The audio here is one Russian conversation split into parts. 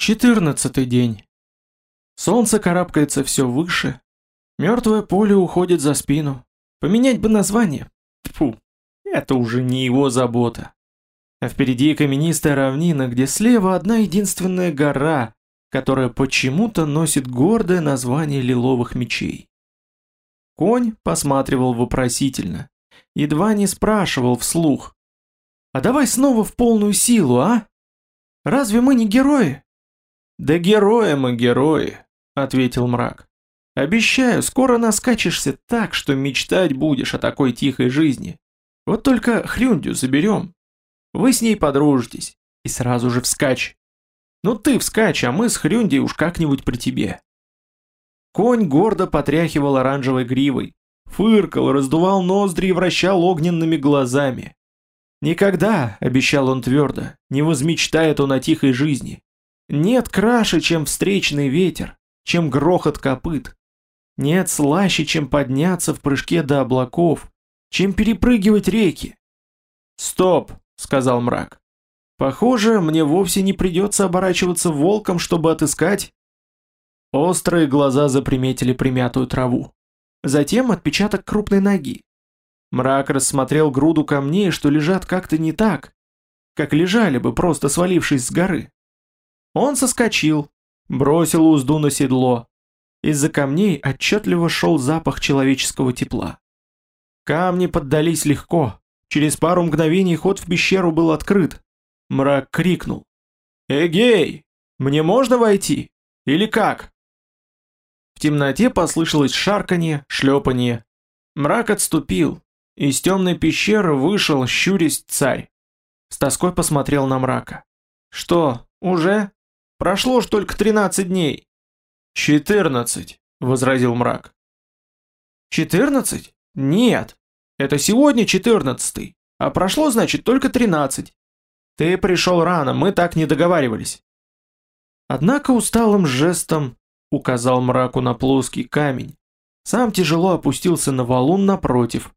Четырнадцатый день. Солнце карабкается все выше. Мертвое поле уходит за спину. Поменять бы название. Фу, это уже не его забота. А впереди каменистая равнина, где слева одна единственная гора, которая почему-то носит гордое название лиловых мечей. Конь посматривал вопросительно, едва не спрашивал вслух. «А давай снова в полную силу, а? Разве мы не герои?» «Да герои мы герои», — ответил мрак. «Обещаю, скоро наскачешься так, что мечтать будешь о такой тихой жизни. Вот только Хрюндю заберем. Вы с ней подружитесь, и сразу же вскачь. Ну ты вскачь, а мы с Хрюндей уж как-нибудь при тебе». Конь гордо потряхивал оранжевой гривой, фыркал, раздувал ноздри и вращал огненными глазами. «Никогда», — обещал он твердо, — «не возмечтает он о тихой жизни. Нет краше, чем встречный ветер, чем грохот копыт. Нет слаще, чем подняться в прыжке до облаков, чем перепрыгивать реки. «Стоп!» — сказал мрак. «Похоже, мне вовсе не придется оборачиваться волком, чтобы отыскать...» Острые глаза заприметили примятую траву. Затем отпечаток крупной ноги. Мрак рассмотрел груду камней, что лежат как-то не так, как лежали бы, просто свалившись с горы. Он соскочил, бросил узду на седло. Из-за камней отчетливо шел запах человеческого тепла. Камни поддались легко. Через пару мгновений ход в пещеру был открыт. Мрак крикнул. «Эгей! Мне можно войти? Или как?» В темноте послышалось шарканье, шлепанье. Мрак отступил. Из темной пещеры вышел, щурясь, царь. С тоской посмотрел на мрака. «Что, уже?» Прошло ж только 13 дней. 14, возразил мрак. 14? Нет. Это сегодня 14, а прошло, значит, только 13. Ты пришел рано, мы так не договаривались. Однако усталым жестом указал мраку на плоский камень. Сам тяжело опустился на валун напротив.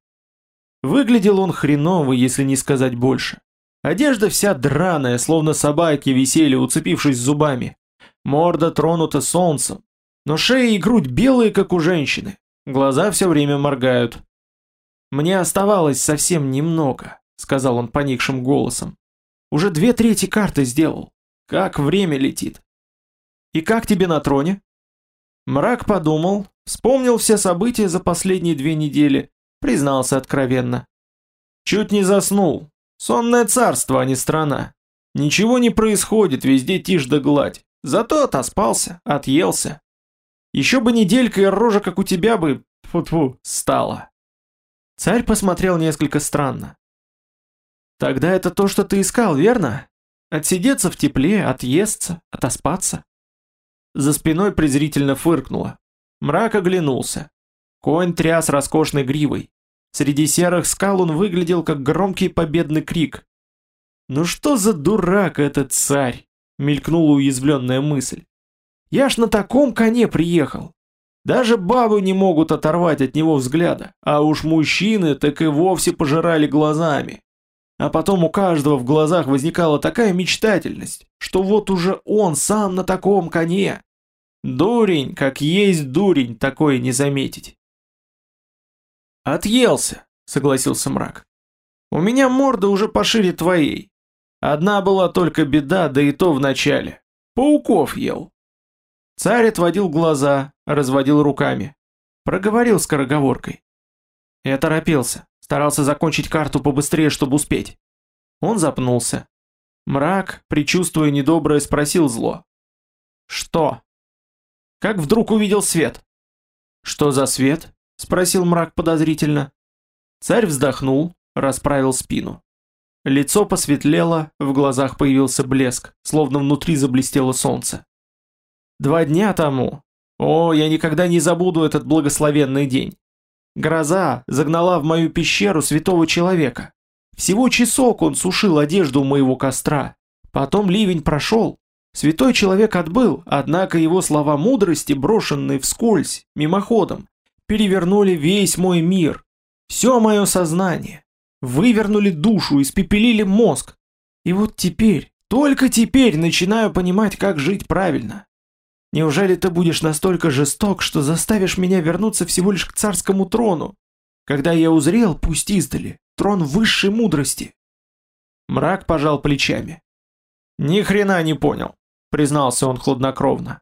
Выглядел он хреново, если не сказать больше. Одежда вся драная, словно собаки висели, уцепившись зубами. Морда тронута солнцем, но шея и грудь белые, как у женщины. Глаза все время моргают. «Мне оставалось совсем немного», — сказал он поникшим голосом. «Уже две трети карты сделал. Как время летит». «И как тебе на троне?» Мрак подумал, вспомнил все события за последние две недели, признался откровенно. «Чуть не заснул, Сонное царство, а не страна. Ничего не происходит, везде тишь да гладь. Зато отоспался, отъелся. Еще бы неделька и рожа, как у тебя бы, фу-фу, стала. Царь посмотрел несколько странно. Тогда это то, что ты искал, верно? Отсидеться в тепле, отъесться, отоспаться. За спиной презрительно фыркнуло. Мрак оглянулся. Конь тряс роскошной гривой. Среди серых скал он выглядел как громкий победный крик. «Ну что за дурак этот царь?» — мелькнула уязвленная мысль. «Я ж на таком коне приехал. Даже бабы не могут оторвать от него взгляда, а уж мужчины так и вовсе пожирали глазами. А потом у каждого в глазах возникала такая мечтательность, что вот уже он сам на таком коне. Дурень, как есть дурень, такое не заметить. «Отъелся», — согласился мрак. «У меня морда уже пошире твоей. Одна была только беда, да и то в начале. Пауков ел». Царь отводил глаза, разводил руками. Проговорил скороговоркой. Я торопился, старался закончить карту побыстрее, чтобы успеть. Он запнулся. Мрак, предчувствуя недоброе, спросил зло. «Что?» Как вдруг увидел свет. «Что за свет?» — спросил мрак подозрительно. Царь вздохнул, расправил спину. Лицо посветлело, в глазах появился блеск, словно внутри заблестело солнце. Два дня тому. О, я никогда не забуду этот благословенный день. Гроза загнала в мою пещеру святого человека. Всего часок он сушил одежду у моего костра. Потом ливень прошел. Святой человек отбыл, однако его слова мудрости, брошенные вскользь, мимоходом, перевернули весь мой мир, все мое сознание, вывернули душу, испепелили мозг. И вот теперь, Только теперь начинаю понимать, как жить правильно. Неужели ты будешь настолько жесток, что заставишь меня вернуться всего лишь к царскому трону, когда я узрел, пусть издали, трон высшей мудрости?» Мрак пожал плечами. «Ни хрена не понял», — признался он хладнокровно.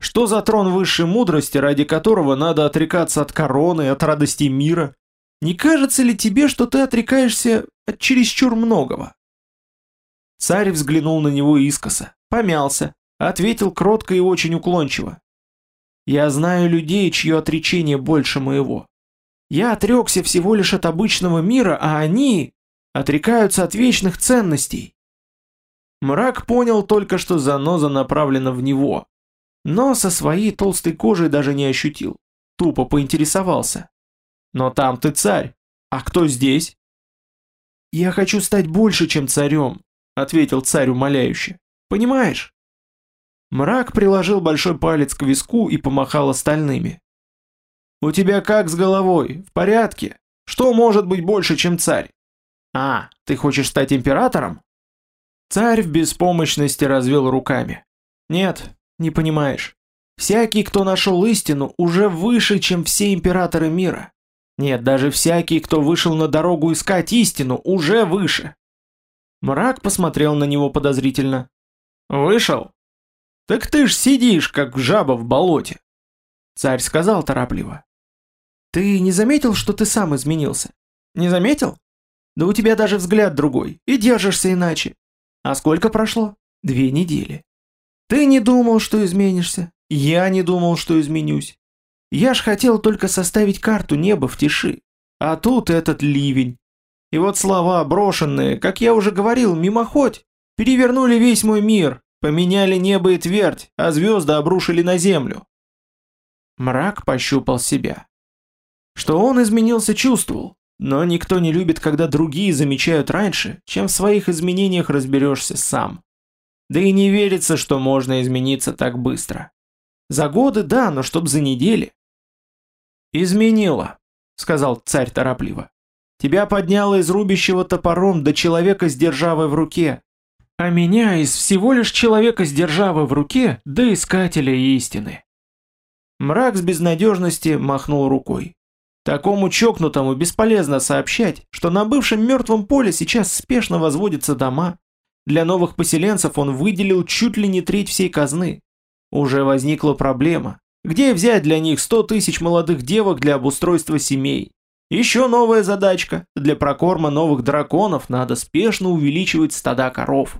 «Что за трон высшей мудрости, ради которого надо отрекаться от короны, от радости мира? Не кажется ли тебе, что ты отрекаешься от чересчур многого?» Царь взглянул на него искоса, помялся, ответил кротко и очень уклончиво. «Я знаю людей, чье отречение больше моего. Я отрекся всего лишь от обычного мира, а они отрекаются от вечных ценностей». Мрак понял только, что заноза направлена в него, но со своей толстой кожей даже не ощутил. Тупо поинтересовался. «Но там ты царь, а кто здесь?» «Я хочу стать больше, чем царем», — ответил царь умоляюще. «Понимаешь?» Мрак приложил большой палец к виску и помахал остальными. «У тебя как с головой? В порядке? Что может быть больше, чем царь? А, ты хочешь стать императором?» Царь в беспомощности развел руками. «Нет, не понимаешь. Всякий, кто нашел истину, уже выше, чем все императоры мира. Нет, даже всякий, кто вышел на дорогу искать истину, уже выше». Мрак посмотрел на него подозрительно. «Вышел? Так ты ж сидишь, как жаба в болоте. Царь сказал торопливо. Ты не заметил, что ты сам изменился? Не заметил? Да у тебя даже взгляд другой, и держишься иначе. А сколько прошло? Две недели. Ты не думал, что изменишься. Я не думал, что изменюсь. Я ж хотел только составить карту неба в тиши. А тут этот ливень. И вот слова, брошенные, как я уже говорил, мимоходь, перевернули весь мой мир, Поменяли небо и твердь, а звезды обрушили на землю. Мрак пощупал себя. Что он изменился, чувствовал, но никто не любит, когда другие замечают раньше, чем в своих изменениях разберешься сам. Да и не верится, что можно измениться так быстро. За годы да, но чтоб за недели. «Изменила», — сказал царь торопливо. «Тебя подняло из рубящего топором до человека с державой в руке, а меня из всего лишь человека с державой в руке до искателя истины. Мрак с безнадежности махнул рукой. Такому чокнутому бесполезно сообщать, что на бывшем мертвом поле сейчас спешно возводятся дома. Для новых поселенцев он выделил чуть ли не треть всей казны. Уже возникла проблема. Где взять для них 100 тысяч молодых девок для обустройства семей? Еще новая задачка. Для прокорма новых драконов надо спешно увеличивать стада коров.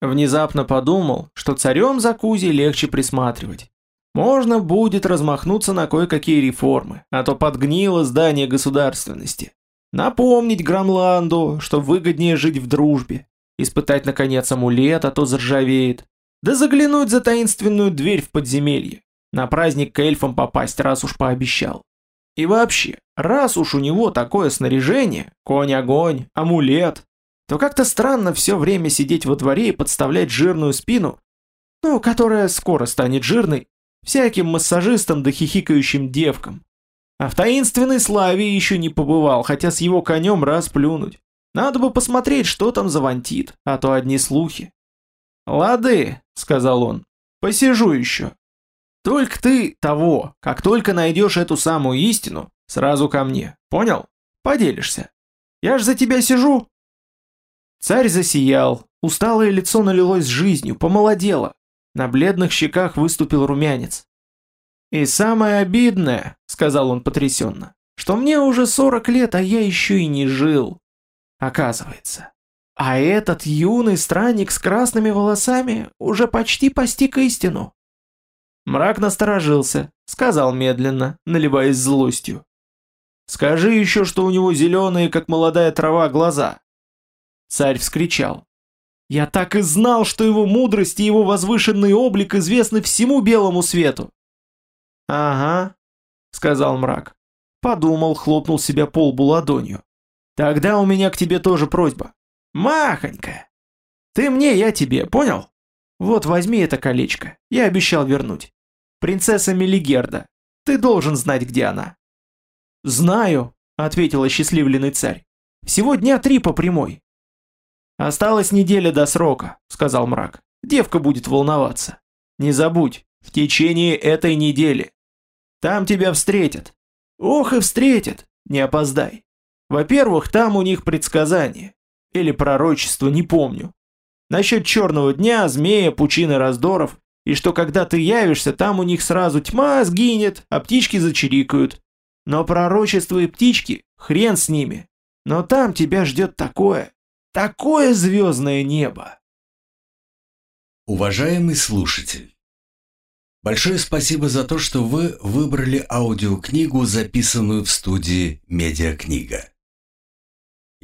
Внезапно подумал, что царем за Кузей легче присматривать. Можно будет размахнуться на кое-какие реформы, а то подгнило здание государственности. Напомнить Грамланду, что выгоднее жить в дружбе, испытать наконец амулет, а то заржавеет, да заглянуть за таинственную дверь в подземелье, на праздник к эльфам попасть, раз уж пообещал. И вообще, раз уж у него такое снаряжение, конь-огонь, амулет, то как-то странно все время сидеть во дворе и подставлять жирную спину, ну, которая скоро станет жирной, всяким массажистам да хихикающим девкам. А в таинственной славе еще не побывал, хотя с его конем раз плюнуть. Надо бы посмотреть, что там завантит, а то одни слухи. «Лады», — сказал он, — «посижу еще. Только ты того, как только найдешь эту самую истину, сразу ко мне, понял? Поделишься. Я ж за тебя сижу, Царь засиял, усталое лицо налилось жизнью, помолодело. На бледных щеках выступил румянец. «И самое обидное», — сказал он потрясенно, — «что мне уже сорок лет, а я еще и не жил. Оказывается. А этот юный странник с красными волосами уже почти постиг истину». Мрак насторожился, сказал медленно, наливаясь злостью. «Скажи еще, что у него зеленые, как молодая трава, глаза. Царь вскричал. «Я так и знал, что его мудрость и его возвышенный облик известны всему белому свету!» «Ага», — сказал мрак. Подумал, хлопнул себя по лбу ладонью. «Тогда у меня к тебе тоже просьба. Махонька! Ты мне, я тебе, понял? Вот возьми это колечко, я обещал вернуть. Принцесса Мелигерда, ты должен знать, где она». «Знаю», — ответил осчастливленный царь. «Всего дня три по прямой. Осталась неделя до срока, сказал мрак. Девка будет волноваться. Не забудь, в течение этой недели. Там тебя встретят. Ох и встретят, не опоздай. Во-первых, там у них предсказание. Или пророчество, не помню. Насчет черного дня, змея, пучины раздоров. И что когда ты явишься, там у них сразу тьма сгинет, а птички зачирикают. Но пророчество и птички, хрен с ними. Но там тебя ждет такое, такое звездное небо. Уважаемый слушатель, большое спасибо за то, что вы выбрали аудиокнигу, записанную в студии «Медиакнига».